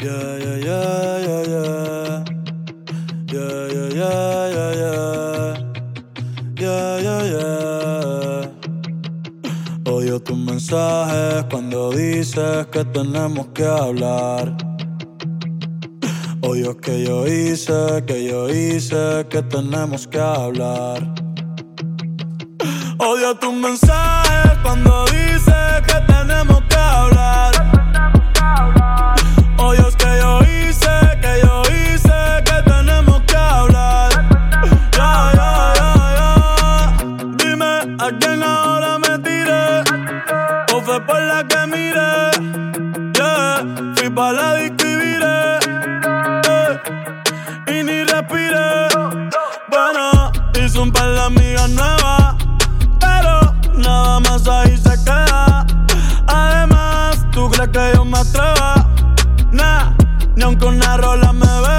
Yeah, yeah, yeah, yeah, yeah. Yeah, yeah, yeah, yeah, yeah. Yeah, yeah. Odio tus mensajes cuando dices que tenemos que hablar. Odio que yo hice, que yo hice, que tenemos que hablar. Odio tus mensajes cuando dices por la que miré. Yeah. Fui pa' la disco y ni respiré. Bueno, hice un par de amigas nuevas. Pero nada más ahí se queda. Además, ¿tú crees que yo me atreva? Nah, ni aunque una rola me beba.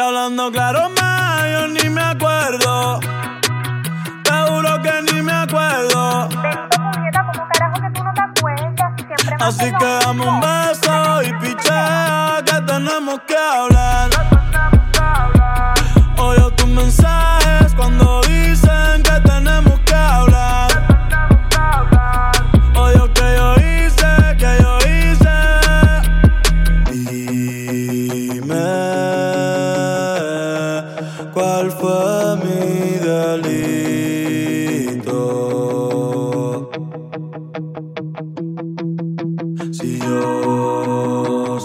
Y hablando claro más, yo ni me acuerdo. Te juro que ni me acuerdo. Bendito puñeta, como carajo que tú no te acuerdas. Siempre me Así que dame un beso y pichea que tenemos que hablar.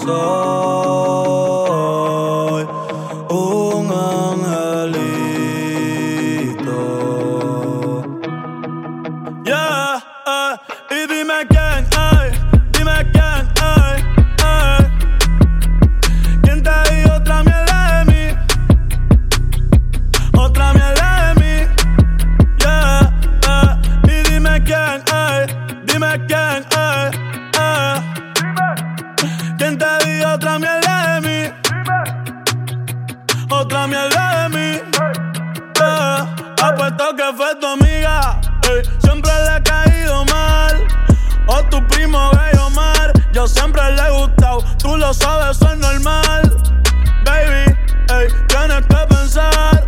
Yo apuesto que fue tu amiga. ey, siempre le he caído mal. O tu primo gay Omar. Yo siempre le he gustado. Tú lo sabes, eso es normal. Baby, ey, tienes que pensar.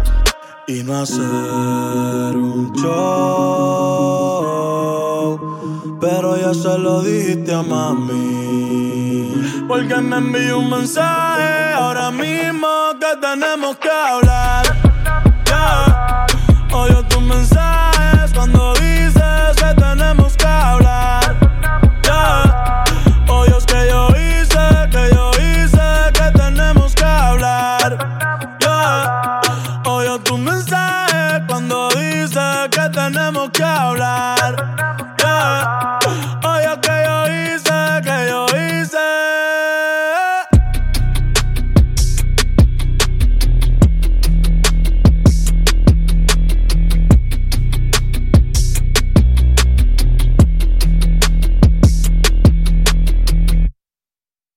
Y no hacer un show. Pero ya se lo dijiste a mami. Porque me envió un mensaje ahora mismo que tenemos que hablar.